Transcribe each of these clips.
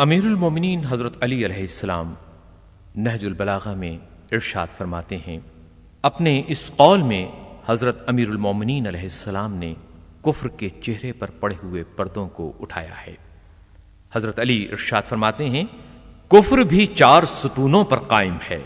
امیر المومنین حضرت علی علیہ السلام نہج البلاغہ میں ارشاد فرماتے ہیں، اپنے اس قول میں حضرت امیر المومنین علیہ السلام نے کفر کے چہرے پر پڑے ہوئے پردوں کو اٹھایا ہے۔ حضرت علی ارشاد فرماتے ہیں، کفر بھی چار ستونوں پر قائم ہے۔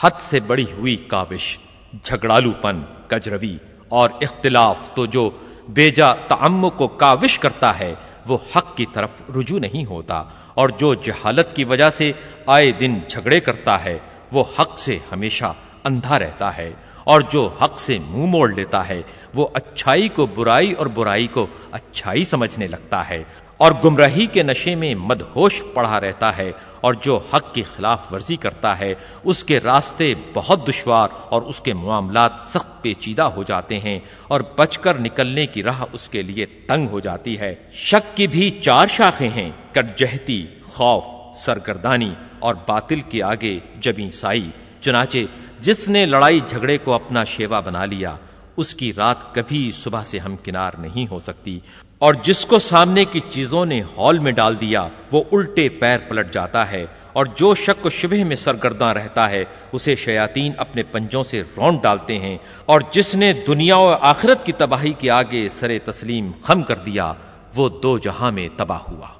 حد سے بڑی ہوئی کاوش، جھگڑالو پن کجروی اور اختلاف تو جو بیجا تعمق کو کاوش کرتا ہے وہ حق کی طرف رجوع نہیں ہوتا اور جو جہالت کی وجہ سے آئے دن جھگڑے کرتا ہے، وہ حق سے ہمیشہ اندھا رہتا ہے۔ اور جو حق سے منہ موڑ لیتا ہے، وہ اچھائی کو برائی اور برائی کو اچھائی سمجھنے لگتا ہے۔ اور گمراہی کے نشے میں مدہوش پڑھا رہتا ہے۔ اور جو حق کی خلاف ورزی کرتا ہے، اس کے راستے بہت دشوار اور اس کے معاملات سخت پیچیدہ ہو جاتے ہیں۔ اور بچ کر نکلنے کی راہ اس کے لیے تنگ ہو جاتی ہے۔ شک کی بھی چار شاخیں ہیں۔ جہتی خوف، سرگردانی اور باطل کے آگے جبیں سائی۔ چنانچہ جس نے لڑائی جھگڑے کو اپنا شیوا بنا لیا، اس کی رات کبھی صبح سے ہم کنار نہیں ہو سکتی۔ اور جس کو سامنے کی چیزوں نے ہال میں ڈال دیا، وہ الٹے پیر پلٹ جاتا ہے۔ اور جو شک و شبہ میں سرگرداں رہتا ہے، اسے شیاتین اپنے پنجوں سے رونڈ ڈالتے ہیں۔ اور جس نے دنیا و آخرت کی تباہی کے آگے سر تسلیم خم کر دیا، وہ دو جہاں میں تباہ ہوا۔